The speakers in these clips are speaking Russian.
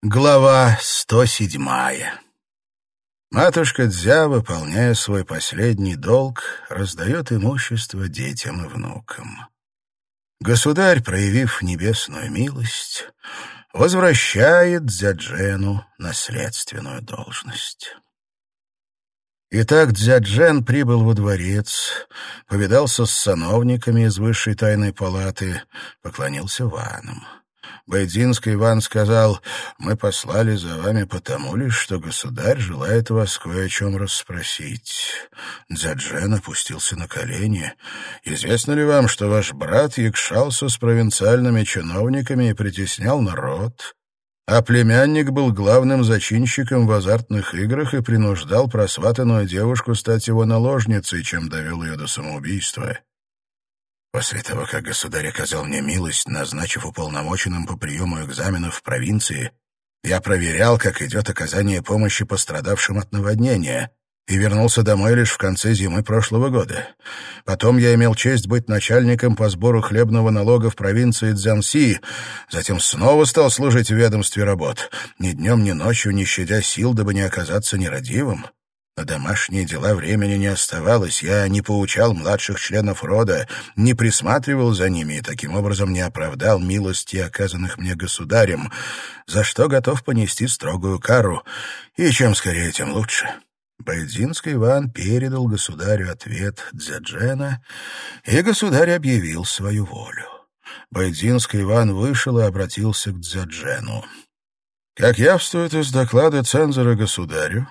Глава 107 Матушка Дзя, выполняя свой последний долг, раздает имущество детям и внукам. Государь, проявив небесную милость, возвращает Дзяджену наследственную должность. Итак, Дзяджен прибыл во дворец, повидался с сановниками из высшей тайной палаты, поклонился ванам. Байдзинский Иван сказал, «Мы послали за вами потому лишь, что государь желает вас кое о чем расспросить». Дзяджен опустился на колени. «Известно ли вам, что ваш брат якшался с провинциальными чиновниками и притеснял народ?» а племянник был главным зачинщиком в азартных играх и принуждал просватанную девушку стать его наложницей, чем довел ее до самоубийства. После того, как государь оказал мне милость, назначив уполномоченным по приему экзаменов в провинции, я проверял, как идет оказание помощи пострадавшим от наводнения, и вернулся домой лишь в конце зимы прошлого года. Потом я имел честь быть начальником по сбору хлебного налога в провинции Цзянси, затем снова стал служить в ведомстве работ, ни днем, ни ночью, не щадя сил, дабы не оказаться нерадивым. На домашние дела времени не оставалось. Я не поучал младших членов рода, не присматривал за ними и таким образом не оправдал милости, оказанных мне государем, за что готов понести строгую кару, и чем скорее, тем лучше. Байдзинский Иван передал государю ответ Дзяджена, и государь объявил свою волю. Байдзинский Иван вышел и обратился к Дзяджену. Как явствует из доклада цензора государю,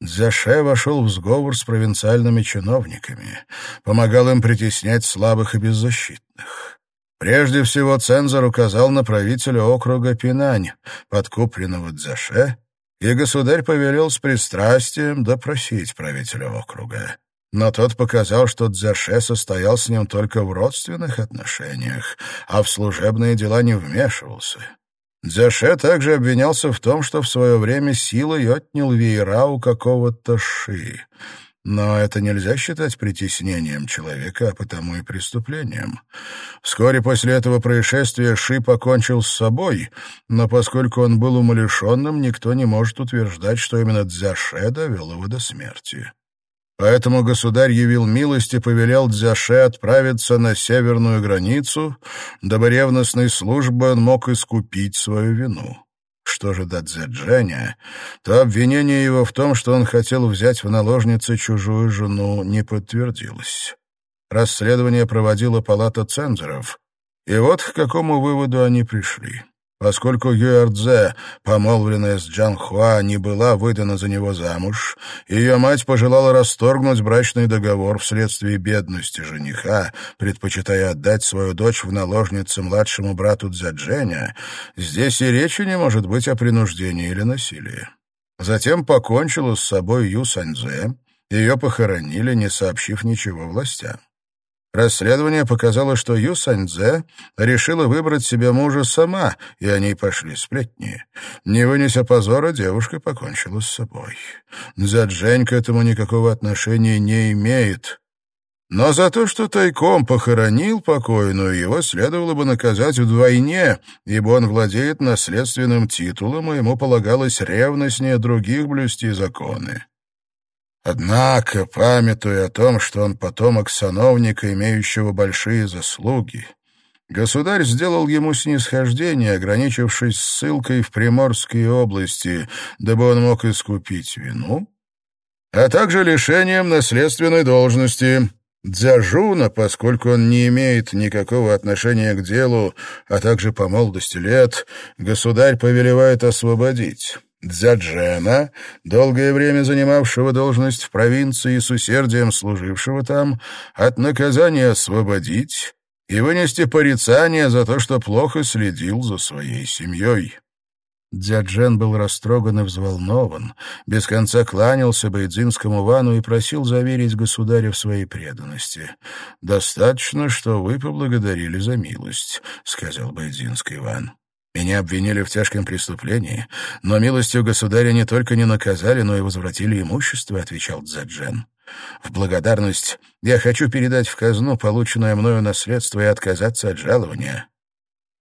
Дзяше вошел в сговор с провинциальными чиновниками, помогал им притеснять слабых и беззащитных. Прежде всего цензор указал на правителя округа Пинань, подкупленного Дзяше, и государь повелел с пристрастием допросить правителя округа. Но тот показал, что Дзяше состоял с ним только в родственных отношениях, а в служебные дела не вмешивался. Дзяше также обвинялся в том, что в свое время силой отнял веера у какого-то Ши. Но это нельзя считать притеснением человека, а потому и преступлением. Вскоре после этого происшествия Ши покончил с собой, но поскольку он был умалишенным, никто не может утверждать, что именно Дзяше довел его до смерти. Поэтому государь явил милость и повелел Дзяше отправиться на северную границу, дабы ревностной службой он мог искупить свою вину. Что же до Дзяджаня, то обвинение его в том, что он хотел взять в наложницы чужую жену, не подтвердилось. Расследование проводила палата цензоров, и вот к какому выводу они пришли. Поскольку Юэрдзе, помолвленная с Джан Хуа, не была выдана за него замуж, ее мать пожелала расторгнуть брачный договор вследствие бедности жениха, предпочитая отдать свою дочь в наложницы младшему брату Дзядженя, здесь и речи не может быть о принуждении или насилии. Затем покончила с собой Ю Саньзе, ее похоронили, не сообщив ничего властям. Расследование показало, что Ю Саньцзе решила выбрать себе мужа сама, и они пошли сплетни. Не вынеся позора, девушка покончила с собой. Заджень к этому никакого отношения не имеет. Но за то, что тайком похоронил покойную, его следовало бы наказать вдвойне, ибо он владеет наследственным титулом, и ему полагалось ревностнее других блюсти законы. Однако, памятуя о том, что он потомок сановника, имеющего большие заслуги, государь сделал ему снисхождение, ограничившись ссылкой в Приморские области, дабы он мог искупить вину, а также лишением наследственной должности. Дзяжуна, поскольку он не имеет никакого отношения к делу, а также по молодости лет, государь повелевает освободить. Дзяджена, долгое время занимавшего должность в провинции и с усердием служившего там, от наказания освободить и вынести порицание за то, что плохо следил за своей семьей. Дзяджен был растроган и взволнован, без конца кланялся Байдзинскому вану и просил заверить государя в своей преданности. «Достаточно, что вы поблагодарили за милость», — сказал Байдзинский ван. Меня обвинили в тяжком преступлении, но милостью государя не только не наказали, но и возвратили имущество, — отвечал Дзаджен. В благодарность я хочу передать в казну полученное мною наследство и отказаться от жалования.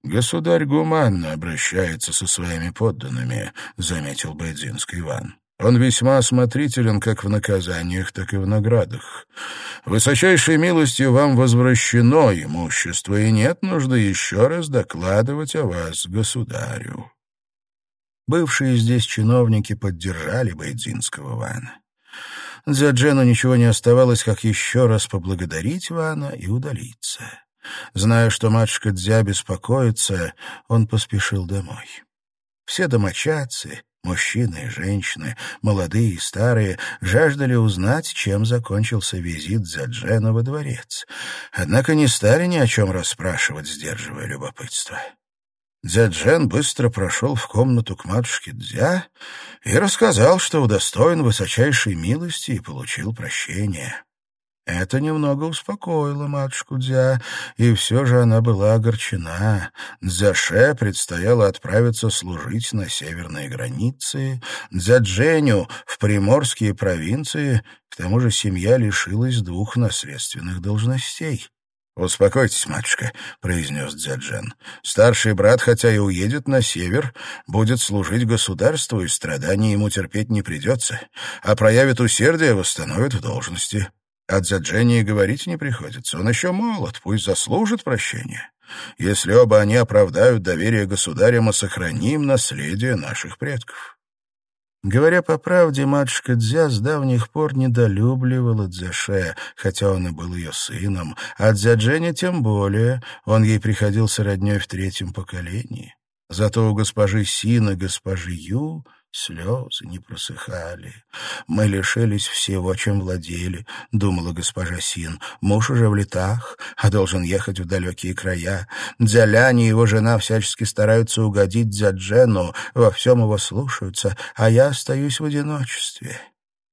«Государь гуманно обращается со своими подданными», — заметил Байдзинский Иван. Он весьма осмотрителен как в наказаниях, так и в наградах. Высочайшей милостью вам возвращено имущество, и нет нужды еще раз докладывать о вас государю. Бывшие здесь чиновники поддержали Байдзинского Вана. Дзяджену ничего не оставалось, как еще раз поблагодарить Вана и удалиться. Зная, что матушка Дзя беспокоится, он поспешил домой. Все домочадцы, Мужчины и женщины, молодые и старые, жаждали узнать, чем закончился визит Заджена во дворец. Однако не стали ни о чем расспрашивать, сдерживая любопытство. Дзяджен быстро прошел в комнату к матушке Дзя и рассказал, что удостоен высочайшей милости и получил прощение. Это немного успокоило матушку Дзя, и все же она была огорчена. Дзяше предстояло отправиться служить на северные границы, Дзядженю — в приморские провинции, к тому же семья лишилась двух наследственных должностей. «Успокойтесь, матушка», — произнес Дзяджен. «Старший брат, хотя и уедет на север, будет служить государству, и страданий ему терпеть не придется, а проявит усердие, восстановит в должности». О Дзяджене говорить не приходится. Он еще молод, пусть заслужит прощения. Если оба они оправдают доверие государя, мы сохраним наследие наших предков. Говоря по правде, матушка Дзя с давних пор недолюбливала Дзяше, хотя он и был ее сыном, а Дзяджене тем более, он ей приходился родней в третьем поколении. Зато у госпожи Сина, госпожи Ю Слезы не просыхали. Мы лишились всего, чем владели, — думала госпожа Син. Муж уже в летах, а должен ехать в далекие края. Дзяляни и его жена всячески стараются угодить Дзяджену, во всем его слушаются, а я остаюсь в одиночестве.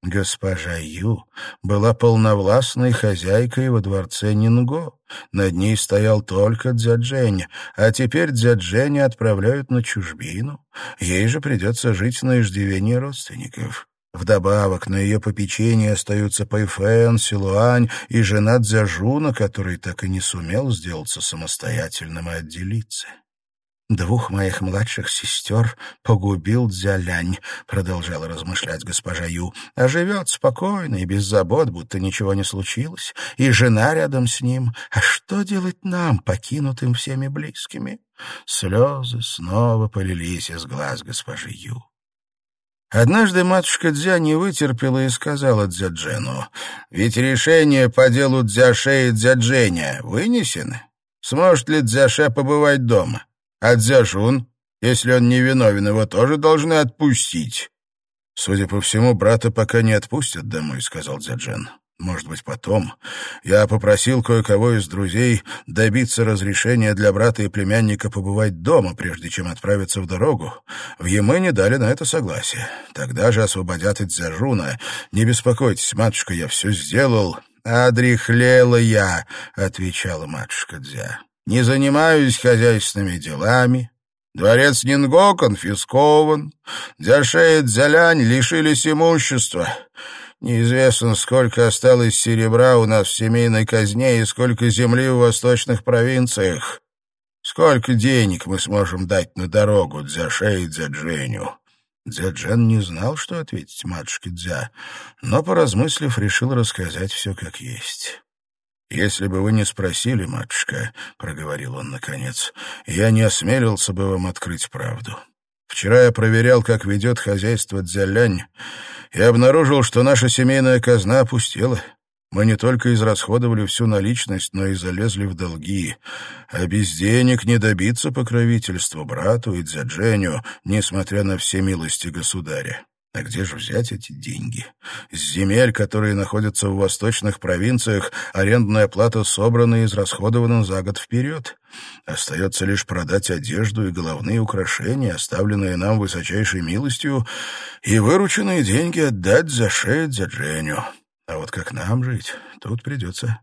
Госпожа Ю была полновластной хозяйкой во дворце Нинго. Над ней стоял только Дзяджень, а теперь Дзядженя отправляют на чужбину. Ей же придется жить на иждивении родственников. Вдобавок на ее попечении остаются Пайфен, Силуань и жена Дзяжуна, который так и не сумел сделаться самостоятельным и отделиться. «Двух моих младших сестер погубил Дзялянь», — продолжала размышлять госпожа Ю. «А живет спокойно и без забот, будто ничего не случилось, и жена рядом с ним. А что делать нам, покинутым всеми близкими?» Слезы снова полились из глаз госпожи Ю. Однажды матушка Дзя не вытерпела и сказала Дзяджену, «Ведь решение по делу Дзяше и Дзядженя вынесено. Сможет ли Дзяше побывать дома?» А Дзяжун, если он невиновен, его тоже должны отпустить. Судя по всему, брата пока не отпустят домой, сказал Дзяджен. Может быть, потом. Я попросил кое-кого из друзей добиться разрешения для брата и племянника побывать дома, прежде чем отправиться в дорогу. В Емыне дали на это согласие. Тогда же освободят от Дзяжуна. Не беспокойтесь, матушка, я все сделал. «Одрехлела я», — отвечала матушка Дзя не занимаюсь хозяйственными делами. Дворец Нинго конфискован, Дзяше и Дзялянь лишились имущества. Неизвестно, сколько осталось серебра у нас в семейной казне и сколько земли в восточных провинциях. Сколько денег мы сможем дать на дорогу Дзяше и Дзядженю?» Дзяджен не знал, что ответить матушке Дзя, но, поразмыслив, решил рассказать все как есть. «Если бы вы не спросили, матушка, — проговорил он наконец, — я не осмелился бы вам открыть правду. Вчера я проверял, как ведет хозяйство Дзялянь, и обнаружил, что наша семейная казна опустела. Мы не только израсходовали всю наличность, но и залезли в долги. А без денег не добиться покровительства брату и Дзядженю, несмотря на все милости государя. А где же взять эти деньги? С земель, которые находятся в восточных провинциях, арендная плата собрана и израсходована за год вперед. Остается лишь продать одежду и головные украшения, оставленные нам высочайшей милостью, и вырученные деньги отдать за шею за Дженю. А вот как нам жить, тут придется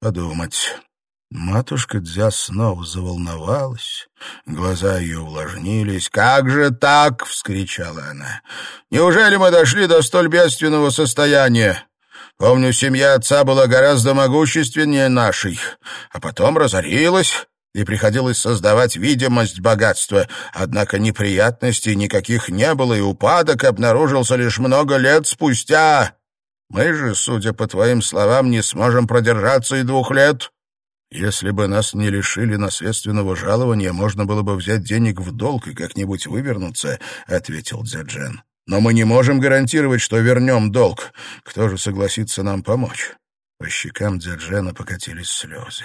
подумать. Матушка Дзя снова заволновалась, глаза ее увлажнились. «Как же так?» — вскричала она. «Неужели мы дошли до столь бедственного состояния? Помню, семья отца была гораздо могущественнее нашей, а потом разорилась, и приходилось создавать видимость богатства. Однако неприятностей никаких не было, и упадок обнаружился лишь много лет спустя. Мы же, судя по твоим словам, не сможем продержаться и двух лет. Если бы нас не лишили наследственного жалования, можно было бы взять денег в долг и как-нибудь вывернуться, — ответил Дзяджен. Но мы не можем гарантировать, что вернем долг. Кто же согласится нам помочь? По щекам Дзяджена покатились слезы.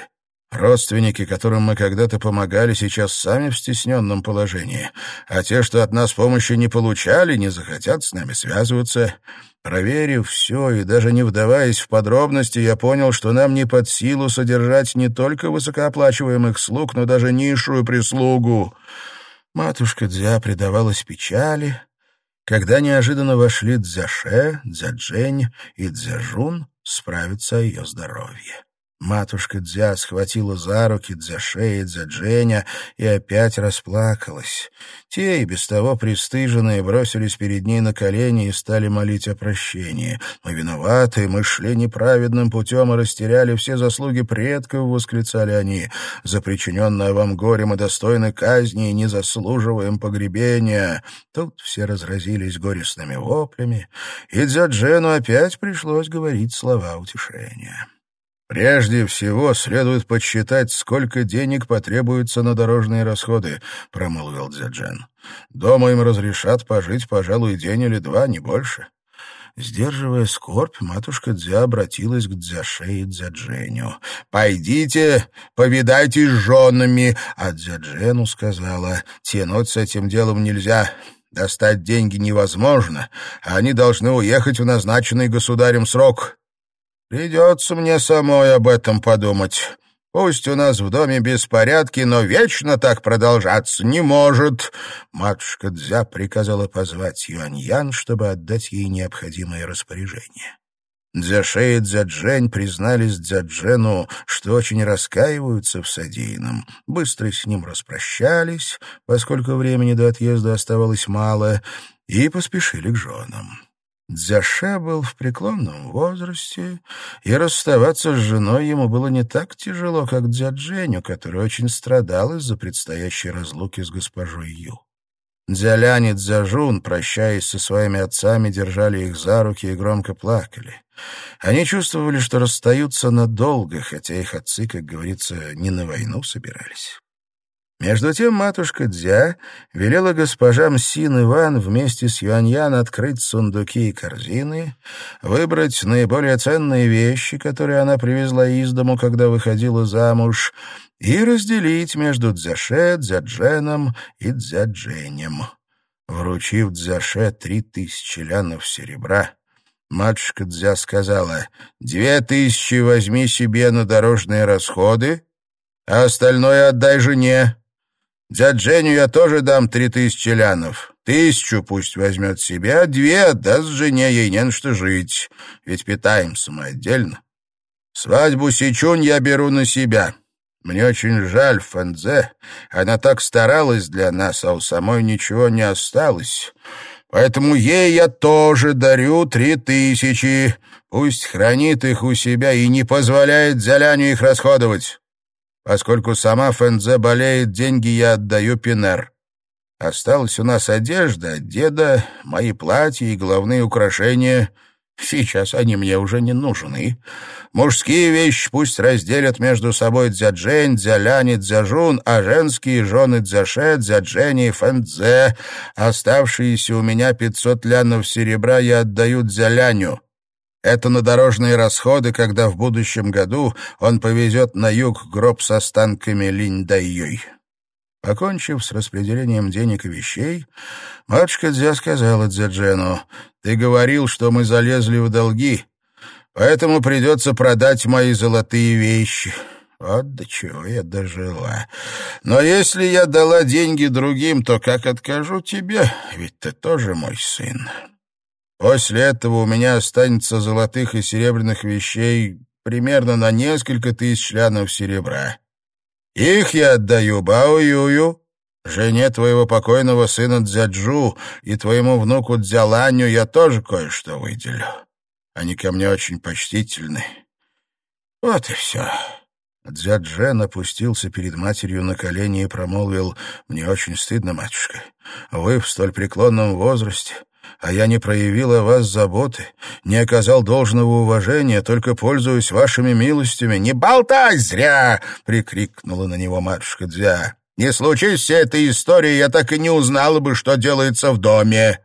Родственники, которым мы когда-то помогали, сейчас сами в стесненном положении, а те, что от нас помощи не получали, не захотят с нами связываться. Проверив все и даже не вдаваясь в подробности, я понял, что нам не под силу содержать не только высокооплачиваемых слуг, но даже низшую прислугу. Матушка Дзя предавалась печали, когда неожиданно вошли Дзяше, Дзяджень и Дзяжун справиться о ее здоровье. Матушка Дзя схватила за руки Дзяше и Дзядженя и опять расплакалась. Те, и без того пристыженные, бросились перед ней на колени и стали молить о прощении. «Мы виноваты, мы шли неправедным путем и растеряли все заслуги предков», — восклицали они. «За причиненное вам горе мы достойны казни и не заслуживаем погребения». Тут все разразились горестными воплями, и Дзяджену опять пришлось говорить слова утешения. «Прежде всего следует подсчитать, сколько денег потребуется на дорожные расходы», — промолвил Дзяджен. «Дома им разрешат пожить, пожалуй, день или два, не больше». Сдерживая скорбь, матушка Дзя обратилась к Дзяше и Дзядженю. «Пойдите, повидайтесь с женами!» А Дзяджену сказала, «Тянуть с этим делом нельзя». Достать деньги невозможно, а они должны уехать в назначенный государем срок. Придется мне самой об этом подумать. Пусть у нас в доме беспорядки, но вечно так продолжаться не может. Матушка Дзя приказала позвать Юаньян, чтобы отдать ей необходимые распоряжения. Дзяше и Дзяджень признались Дзяджену, что очень раскаиваются в содеянном. Быстро с ним распрощались, поскольку времени до отъезда оставалось мало, и поспешили к женам. Дзяше был в преклонном возрасте, и расставаться с женой ему было не так тяжело, как Дзядженю, который очень страдал из-за предстоящей разлуки с госпожой Ю. Дзялянь и Дзяжун, прощаясь со своими отцами, держали их за руки и громко плакали. Они чувствовали, что расстаются надолго, хотя их отцы, как говорится, не на войну собирались. Между тем матушка Дзя велела госпожам Син Иван вместе с Юаньян открыть сундуки и корзины, выбрать наиболее ценные вещи, которые она привезла из дому, когда выходила замуж, и разделить между Дзяше, Дзядженом и Дзядженем. Вручив Дзяше три тысячи лянов серебра, матушка Дзя сказала, «Две тысячи возьми себе на дорожные расходы, а остальное отдай жене». Дядь Женю я тоже дам три тысячи лянов. Тысячу пусть возьмет себе, а две отдаст жене, ей не на что жить. Ведь питаемся мы отдельно. Свадьбу Сичунь я беру на себя. Мне очень жаль Фэнзе. Она так старалась для нас, а у самой ничего не осталось. Поэтому ей я тоже дарю три тысячи. Пусть хранит их у себя и не позволяет Зяляню их расходовать. Поскольку сама Фэнзе болеет, деньги я отдаю Пинер. Осталась у нас одежда деда, мои платья и головные украшения. Сейчас они мне уже не нужны. Мужские вещи пусть разделят между собой Дзяджень, Дзялянь и Дзяжун, а женские — жены Дзяше, Дзяджень и Фэнзе. Оставшиеся у меня пятьсот лянов серебра я отдаю Дзяляню. Это на дорожные расходы, когда в будущем году он повезет на юг гроб с останками Линь-Дайюй. Покончив с распределением денег и вещей, матушка Дзя сказала Дзяджену, «Ты говорил, что мы залезли в долги, поэтому придется продать мои золотые вещи». Вот до чего я дожила. Но если я дала деньги другим, то как откажу тебе? Ведь ты тоже мой сын. После этого у меня останется золотых и серебряных вещей примерно на несколько тысяч лянов серебра. Их я отдаю Бао-Юю, жене твоего покойного сына Дзяджу и твоему внуку Дзяланю я тоже кое-что выделю. Они ко мне очень почтительны. Вот и все. Дзяджен опустился перед матерью на колени и промолвил, «Мне очень стыдно, матушка. Вы в столь преклонном возрасте, а я не проявил о вас заботы, не оказал должного уважения, только пользуюсь вашими милостями. Не болтай зря!» — прикрикнула на него матушка Дзя. «Не случись вся эта история, я так и не узнала бы, что делается в доме.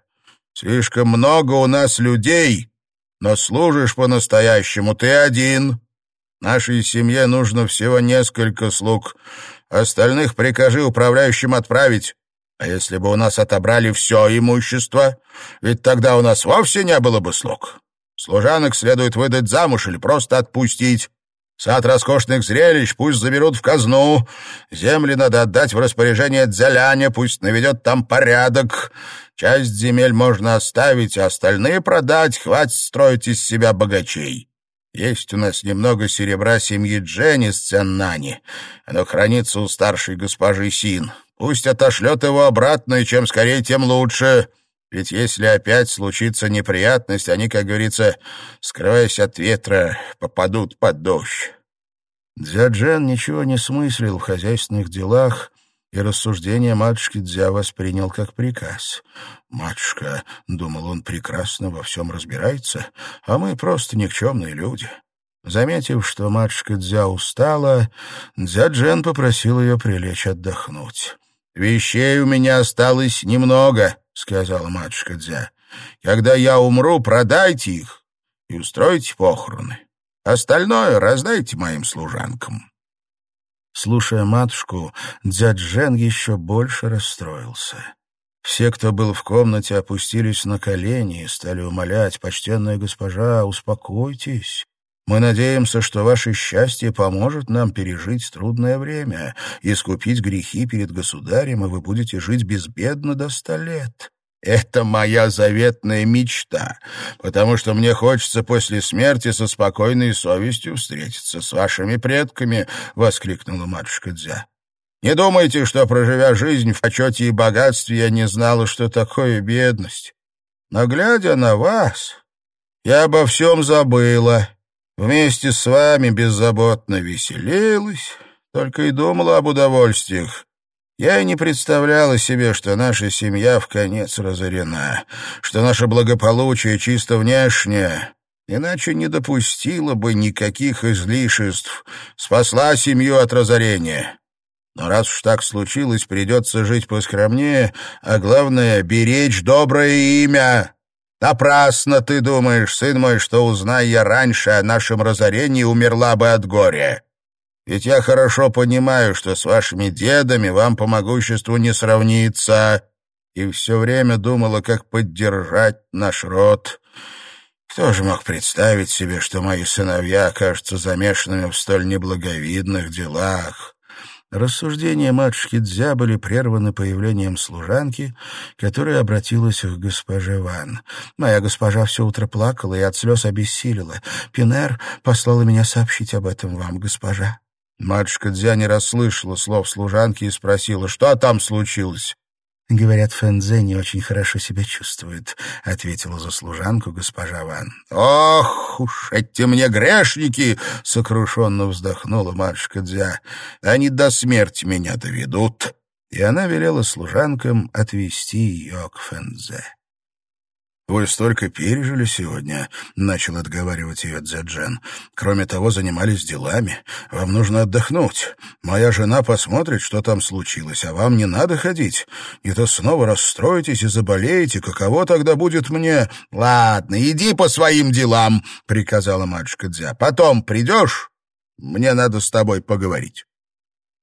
Слишком много у нас людей, но служишь по-настоящему ты один. Нашей семье нужно всего несколько слуг. Остальных прикажи управляющим отправить. А если бы у нас отобрали все имущество, ведь тогда у нас вовсе не было бы слуг. Служанок следует выдать замуж или просто отпустить. Сад роскошных зрелищ пусть заберут в казну. Земли надо отдать в распоряжение Дзяляня, пусть наведет там порядок. Часть земель можно оставить, а остальные продать, хватит строить из себя богачей. Есть у нас немного серебра семьи Дженни с Ценнани. Оно хранится у старшей госпожи Син. Пусть отошлет его обратно, и чем скорее, тем лучше. Ведь если опять случится неприятность, они, как говорится, скрываясь от ветра, попадут под дождь. Дзяджен ничего не смыслил в хозяйственных делах, и рассуждение матушки Дзя воспринял как приказ. «Матушка», — думал он, — «прекрасно во всем разбирается, а мы просто никчемные люди». Заметив, что матушка Дзя устала, Дзя Джен попросил ее прилечь отдохнуть. «Вещей у меня осталось немного», — сказала матушка Дзя. «Когда я умру, продайте их и устройте похороны. Остальное раздайте моим служанкам». Слушая матушку, Дзяджен еще больше расстроился. Все, кто был в комнате, опустились на колени и стали умолять, «Почтенная госпожа, успокойтесь. Мы надеемся, что ваше счастье поможет нам пережить трудное время, искупить грехи перед государем, и вы будете жить безбедно до ста лет. Это моя заветная мечта, потому что мне хочется после смерти со спокойной совестью встретиться с вашими предками, — воскликнула матушка Дзя. Не думайте, что, проживя жизнь в почете и богатстве, я не знала, что такое бедность. Но, глядя на вас, я обо всем забыла. Вместе с вами беззаботно веселилась, только и думала об удовольствиях. Я и не представляла себе, что наша семья в конец разорена, что наше благополучие чисто внешнее, иначе не допустила бы никаких излишеств, спасла семью от разорения. Но раз уж так случилось, придется жить поскромнее, а главное — беречь доброе имя. Напрасно ты думаешь, сын мой, что, узнай я раньше о нашем разорении, умерла бы от горя. Ведь я хорошо понимаю, что с вашими дедами вам по могуществу не сравнится, и все время думала, как поддержать наш род. Кто же мог представить себе, что мои сыновья окажутся замешанными в столь неблаговидных делах? Рассуждения матушки Дзя были прерваны появлением служанки, которая обратилась к госпоже Ван. «Моя госпожа все утро плакала и от слез обессилила. Пинер послала меня сообщить об этом вам, госпожа». Матушка Дзя не расслышала слов служанки и спросила, что там случилось. «Говорят, Фэнзе не очень хорошо себя чувствует», — ответила за служанку госпожа Ван. «Ох уж эти мне грешники!» — сокрушенно вздохнула матушка Дзя. «Они до смерти меня доведут». И она велела служанкам отвезти ее к Фэнзе. «Вы столько пережили сегодня», — начал отговаривать ее Дзяджен. «Кроме того, занимались делами. Вам нужно отдохнуть. Моя жена посмотрит, что там случилось, а вам не надо ходить. Не то снова расстроитесь и заболеете. Каково тогда будет мне...» «Ладно, иди по своим делам», — приказала матушка Дзя. «Потом придешь, мне надо с тобой поговорить».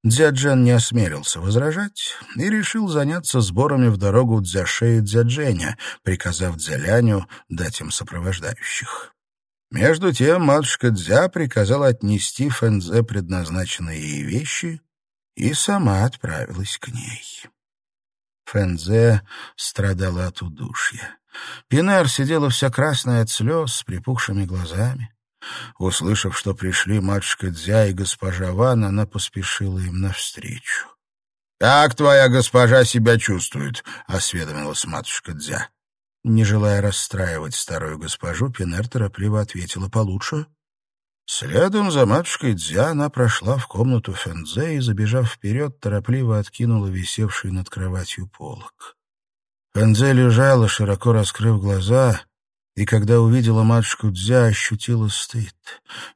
Дзяджен не осмелился возражать и решил заняться сборами в дорогу Дзяше и Дзядженя, приказав Дзяляню дать им сопровождающих. Между тем матушка Дзя приказала отнести Фэнзе предназначенные ей вещи и сама отправилась к ней. Фэнзе страдала от удушья. Пинар сидела вся красная от слез, с припухшими глазами. Услышав, что пришли матушка Дзя и госпожа Ван, она поспешила им навстречу. — Как твоя госпожа себя чувствует? — осведомилась матушка Дзя. Не желая расстраивать старую госпожу, Пинер торопливо ответила получше. Следом за матушкой Дзя она прошла в комнату Фэнзе и, забежав вперед, торопливо откинула висевший над кроватью полог. Фэнзе лежала, широко раскрыв глаза, и когда увидела матушку Дзя, ощутила стыд.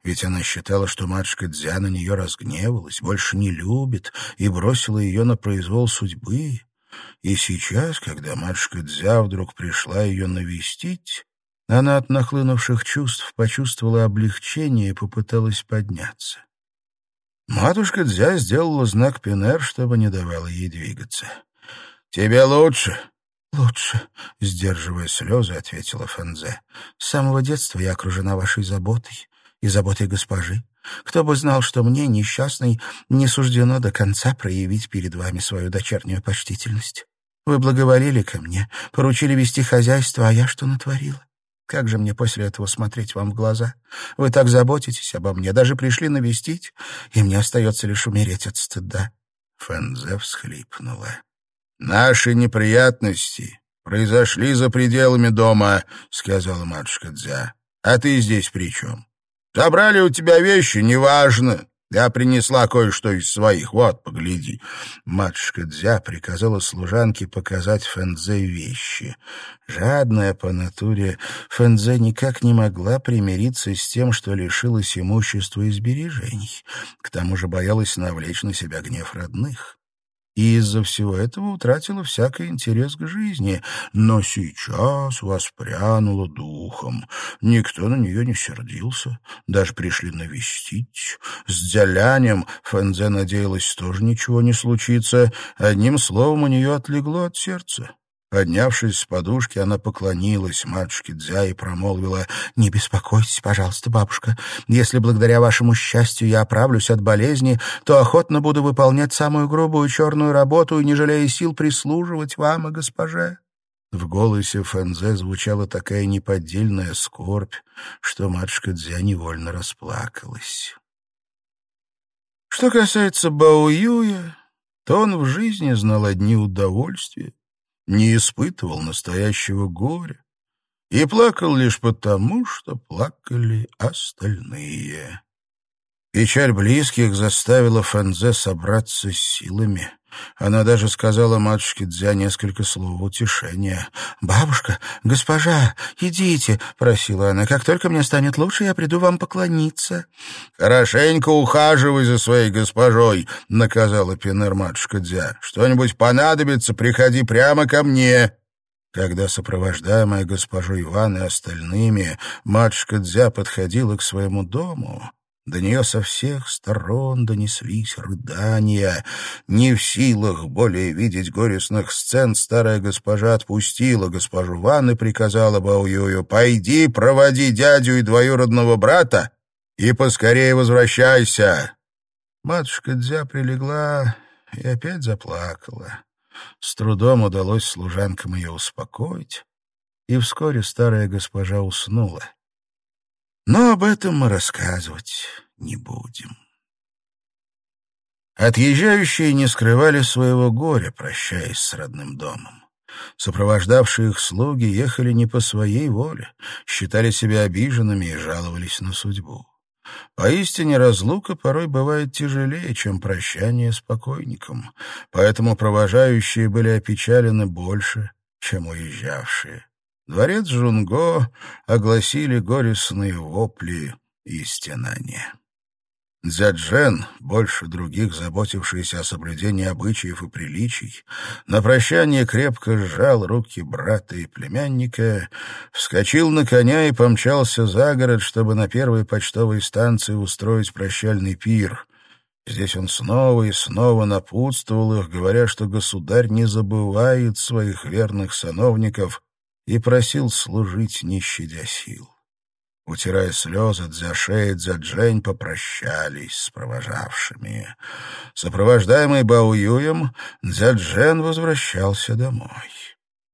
Ведь она считала, что матушка Дзя на нее разгневалась, больше не любит и бросила ее на произвол судьбы. И сейчас, когда матушка Дзя вдруг пришла ее навестить, она от нахлынувших чувств почувствовала облегчение и попыталась подняться. Матушка Дзя сделала знак Пинер, чтобы не давала ей двигаться. «Тебе лучше?» «Лучше», — сдерживая слезы, ответила Фэнзе. «С самого детства я окружена вашей заботой и заботой госпожи. Кто бы знал, что мне, несчастной, не суждено до конца проявить перед вами свою дочернюю почтительность. Вы благоволили ко мне, поручили вести хозяйство, а я что натворила? Как же мне после этого смотреть вам в глаза? Вы так заботитесь обо мне, даже пришли навестить, и мне остается лишь умереть от стыда». Фэнзе всхлипнула. «Наши неприятности произошли за пределами дома», — сказала матушка Дзя. «А ты здесь при чем? Забрали у тебя вещи, неважно. Я принесла кое-что из своих. Вот, погляди. Матушка Дзя приказала служанке показать Фэнзе вещи. Жадная по натуре, Фэнзе никак не могла примириться с тем, что лишилась имущества и сбережений. К тому же боялась навлечь на себя гнев родных и из-за всего этого утратила всякий интерес к жизни, но сейчас воспрянула духом. Никто на нее не сердился, даже пришли навестить. С Дзялянем Фэнзе надеялась, тоже ничего не случится. Одним словом, у нее отлегло от сердца. Поднявшись с подушки, она поклонилась матушке Дзя и промолвила, «Не беспокойтесь, пожалуйста, бабушка. Если благодаря вашему счастью я оправлюсь от болезни, то охотно буду выполнять самую грубую черную работу и, не жалея сил, прислуживать вам и госпоже». В голосе Фэнзе звучала такая неподдельная скорбь, что матушка Дзя невольно расплакалась. Что касается Бао Юя, то он в жизни знал одни удовольствия не испытывал настоящего горя и плакал лишь потому, что плакали остальные. Печаль близких заставила Фэнзе собраться с силами. Она даже сказала матушке Дзя несколько слов утешения. «Бабушка, госпожа, идите», — просила она. «Как только мне станет лучше, я приду вам поклониться». «Хорошенько ухаживай за своей госпожой», — наказала Пинер матушка Дзя. «Что-нибудь понадобится, приходи прямо ко мне». Когда, сопровождаемая госпожой Иван и остальными, матушка Дзя подходила к своему дому, до нее со всех сторон донеслись рыдания. Не в силах более видеть горестных сцен, старая госпожа отпустила госпожу Ван и приказала Баоюю «Пойди, проводи дядю и двоюродного брата и поскорее возвращайся». Матушка Дзя прилегла и опять заплакала. С трудом удалось служанкам ее успокоить, и вскоре старая госпожа уснула. Но об этом мы рассказывать не будем. Отъезжающие не скрывали своего горя, прощаясь с родным домом. Сопровождавшие их слуги ехали не по своей воле, считали себя обиженными и жаловались на судьбу. Поистине разлука порой бывает тяжелее, чем прощание с покойником, поэтому провожающие были опечалены больше, чем уезжавшие. Дворец Жунго огласили горестные вопли и стенания. Дзяджен, больше других заботившийся о соблюдении обычаев и приличий, на прощание крепко сжал руки брата и племянника, вскочил на коня и помчался за город, чтобы на первой почтовой станции устроить прощальный пир. Здесь он снова и снова напутствовал их, говоря, что государь не забывает своих верных сановников и просил служить, не щадя сил. Утирая слезы, Дзяше и Дзяджень попрощались с провожавшими. Сопровождаемый Баоюем, Дзяджен возвращался домой.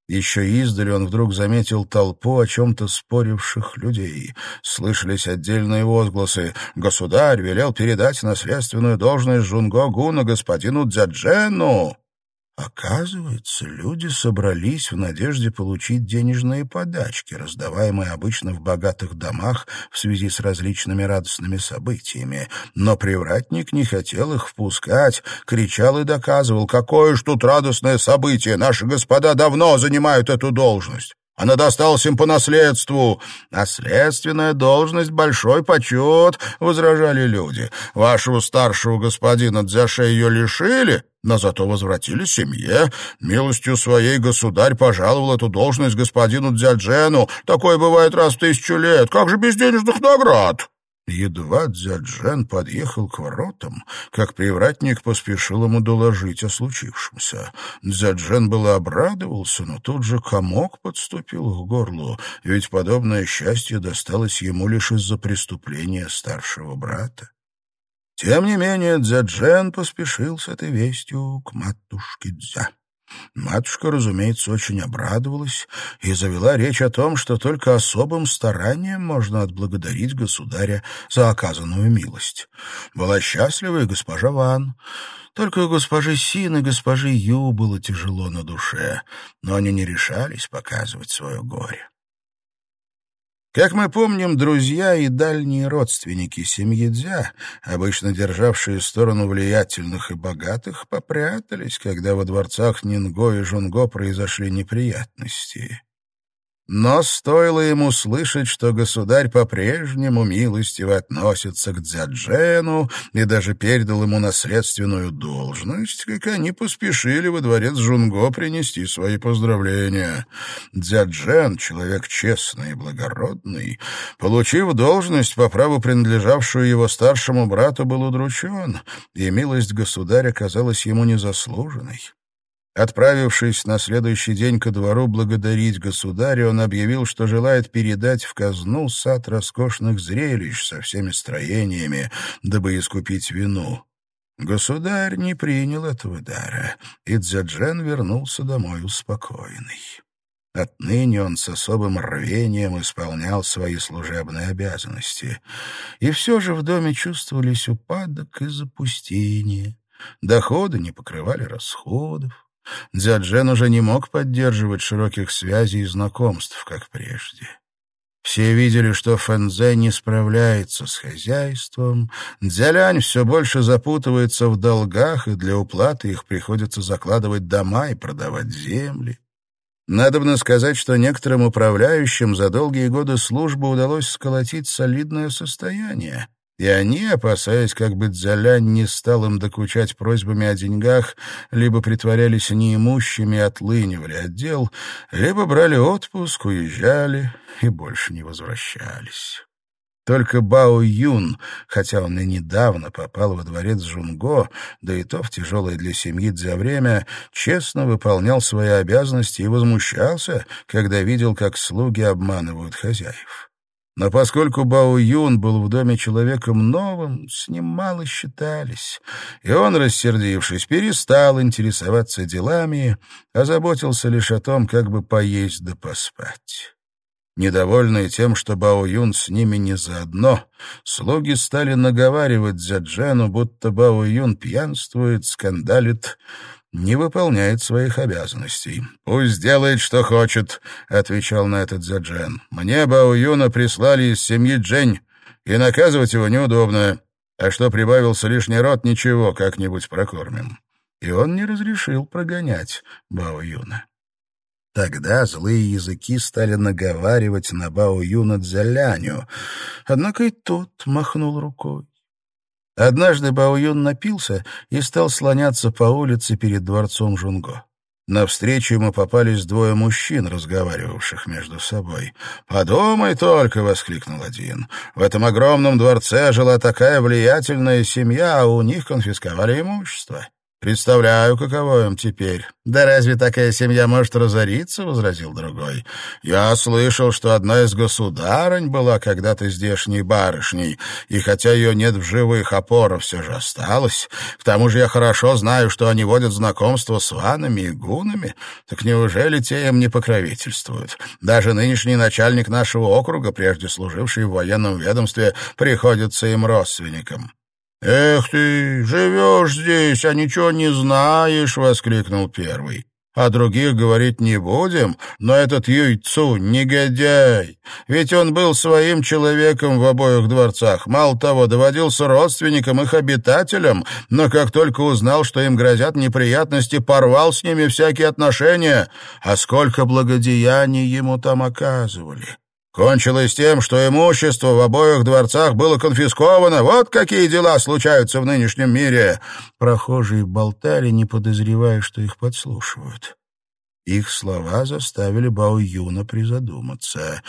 Еще издали он вдруг заметил толпу о чем-то споривших людей. Слышались отдельные возгласы. «Государь велел передать наследственную должность Жунго Гуна господину Дзяджену!» Оказывается, люди собрались в надежде получить денежные подачки, раздаваемые обычно в богатых домах в связи с различными радостными событиями. Но привратник не хотел их впускать, кричал и доказывал, какое ж тут радостное событие, наши господа давно занимают эту должность. Она досталась им по наследству. Наследственная должность — большой почет, — возражали люди. Вашего старшего господина Дзяше ее лишили, но зато возвратили семье. Милостью своей государь пожаловал эту должность господину Дзяджену. Такое бывает раз в тысячу лет. Как же без денежных наград? Едва Дзяджен подъехал к воротам, как привратник поспешил ему доложить о случившемся. Дзяджен было обрадовался, но тут же комок подступил к горлу, ведь подобное счастье досталось ему лишь из-за преступления старшего брата. Тем не менее Дзяджен поспешил с этой вестью к матушке Дзя. Матушка, разумеется, очень обрадовалась и завела речь о том, что только особым старанием можно отблагодарить государя за оказанную милость. Была счастлива и госпожа Ван. Только у госпожи Син и госпожи Ю было тяжело на душе, но они не решались показывать свое горе. Как мы помним, друзья и дальние родственники семьи Дзя, обычно державшие сторону влиятельных и богатых, попрятались, когда во дворцах Нинго и Жунго произошли неприятности. Но стоило ему слышать, что государь по-прежнему милостиво относится к Дзяджену и даже передал ему наследственную должность, как они поспешили во дворец Жунго принести свои поздравления. Дзяджен, человек честный и благородный, получив должность, по праву принадлежавшую его старшему брату, был удручен, и милость государя казалась ему незаслуженной. Отправившись на следующий день ко двору благодарить государя, он объявил, что желает передать в казну сад роскошных зрелищ со всеми строениями, дабы искупить вину. Государь не принял этого дара, и Дзяджен вернулся домой успокоенный. Отныне он с особым рвением исполнял свои служебные обязанности. И все же в доме чувствовались упадок и запустение. Доходы не покрывали расходов. Дзяджен уже не мог поддерживать широких связей и знакомств, как прежде. Все видели, что Фэнзе не справляется с хозяйством. Дзялянь все больше запутывается в долгах, и для уплаты их приходится закладывать дома и продавать земли. Надобно сказать, что некоторым управляющим за долгие годы службы удалось сколотить солидное состояние — и они, опасаясь, как бы Дзялянь не стал им докучать просьбами о деньгах, либо притворялись неимущими и отлынивали от дел, либо брали отпуск, уезжали и больше не возвращались. Только Бао Юн, хотя он и недавно попал во дворец Жунго, да и то в тяжелое для семьи Дзя время, честно выполнял свои обязанности и возмущался, когда видел, как слуги обманывают хозяев. Но поскольку Бао Юн был в доме человеком новым, с ним мало считались, и он, рассердившись, перестал интересоваться делами, озаботился лишь о том, как бы поесть да поспать. Недовольные тем, что Бао Юн с ними не заодно, слуги стали наговаривать Дзяджену, будто Бао Юн пьянствует, скандалит, не выполняет своих обязанностей. «Пусть делает, что хочет», — отвечал на этот Заджен. «Мне Баоюна прислали из семьи Джень, и наказывать его неудобно. А что прибавился лишний род, ничего, как-нибудь прокормим». И он не разрешил прогонять Баоюна. Тогда злые языки стали наговаривать на Бао-Юна Дзяляню, однако и тот махнул рукой. Однажды Баоюн напился и стал слоняться по улице перед дворцом Жунго. Навстречу ему попались двое мужчин, разговаривавших между собой. «Подумай только!» — воскликнул один. «В этом огромном дворце жила такая влиятельная семья, а у них конфисковали имущество. Представляю, каково им теперь. Да разве такая семья может разориться, возразил другой. Я слышал, что одна из государынь была когда-то здешней барышней, и хотя ее нет в живых, опора все же осталась. К тому же я хорошо знаю, что они водят знакомство с ванами и гунами. Так неужели те им не покровительствуют? Даже нынешний начальник нашего округа, прежде служивший в военном ведомстве, приходится им родственником. «Эх ты, живешь здесь, а ничего не знаешь!» — воскликнул первый. О других говорить не будем, но этот Юйцу — негодяй. Ведь он был своим человеком в обоих дворцах. Мало того, доводился родственникам, их обитателям, но как только узнал, что им грозят неприятности, порвал с ними всякие отношения. А сколько благодеяний ему там оказывали. Кончилось тем, что имущество в обоих дворцах было конфисковано. Вот какие дела случаются в нынешнем мире. Прохожие болтали, не подозревая, что их подслушивают. Их слова заставили Бао Юна призадуматься.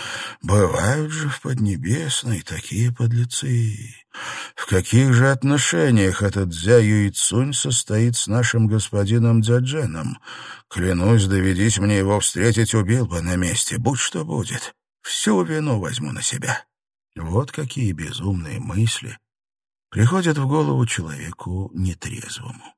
Бывают же в Поднебесной такие подлецы. В каких же отношениях этот Дзя Юйцунь состоит с нашим господином Дзядженом? Клянусь, доведись мне его встретить, убил бы на месте, будь что будет. Всю вину возьму на себя. Вот какие безумные мысли приходят в голову человеку нетрезвому.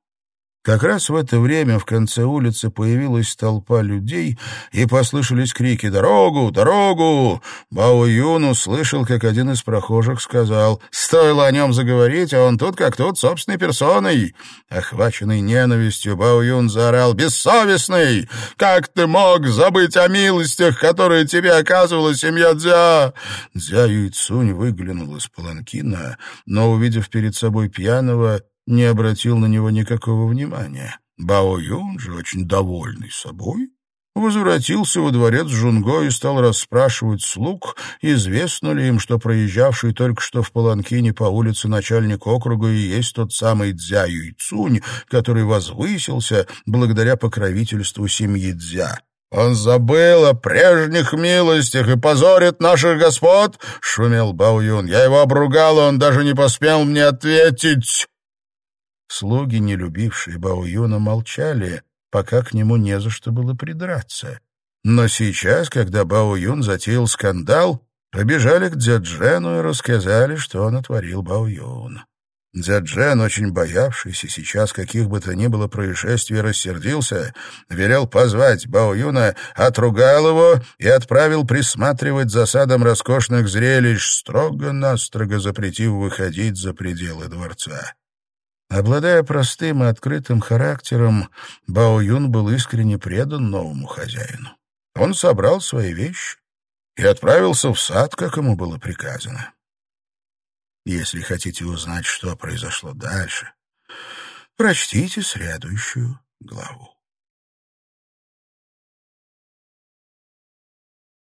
Как раз в это время в конце улицы появилась толпа людей, и послышались крики «Дорогу! Дорогу!». Бао Юн услышал, как один из прохожих сказал «Стоило о нем заговорить, а он тут как тут собственной персоной». Охваченный ненавистью, Бао Юн заорал «Бессовестный! Как ты мог забыть о милостях, которые тебе оказывала семья Дзя?» Дзя Юйцунь выглянул из паланкина, но, увидев перед собой пьяного, не обратил на него никакого внимания. Бао Юн же, очень довольный собой, возвратился во дворец Жунго и стал расспрашивать слуг, известно ли им, что проезжавший только что в Паланкине по улице начальник округа и есть тот самый Дзя Юйцунь, который возвысился благодаря покровительству семьи Дзя. «Он забыл о прежних милостях и позорит наших господ!» — шумел Бао Юн. «Я его обругал, он даже не посмел мне ответить!» Слуги, не любившие Баоюна, молчали, пока к нему не за что было придраться. Но сейчас, когда Баоюн затеял скандал, побежали к Дзяджену и рассказали, что натворил Баоюн. Дзяджен, очень боявшийся сейчас каких бы то ни было происшествий, рассердился, велел позвать Баоюна, отругал его и отправил присматривать за садом роскошных зрелищ, строго-настрого запретив выходить за пределы дворца. Обладая простым и открытым характером, Бао Юн был искренне предан новому хозяину. Он собрал свои вещи и отправился в сад, как ему было приказано. Если хотите узнать, что произошло дальше, прочтите следующую главу.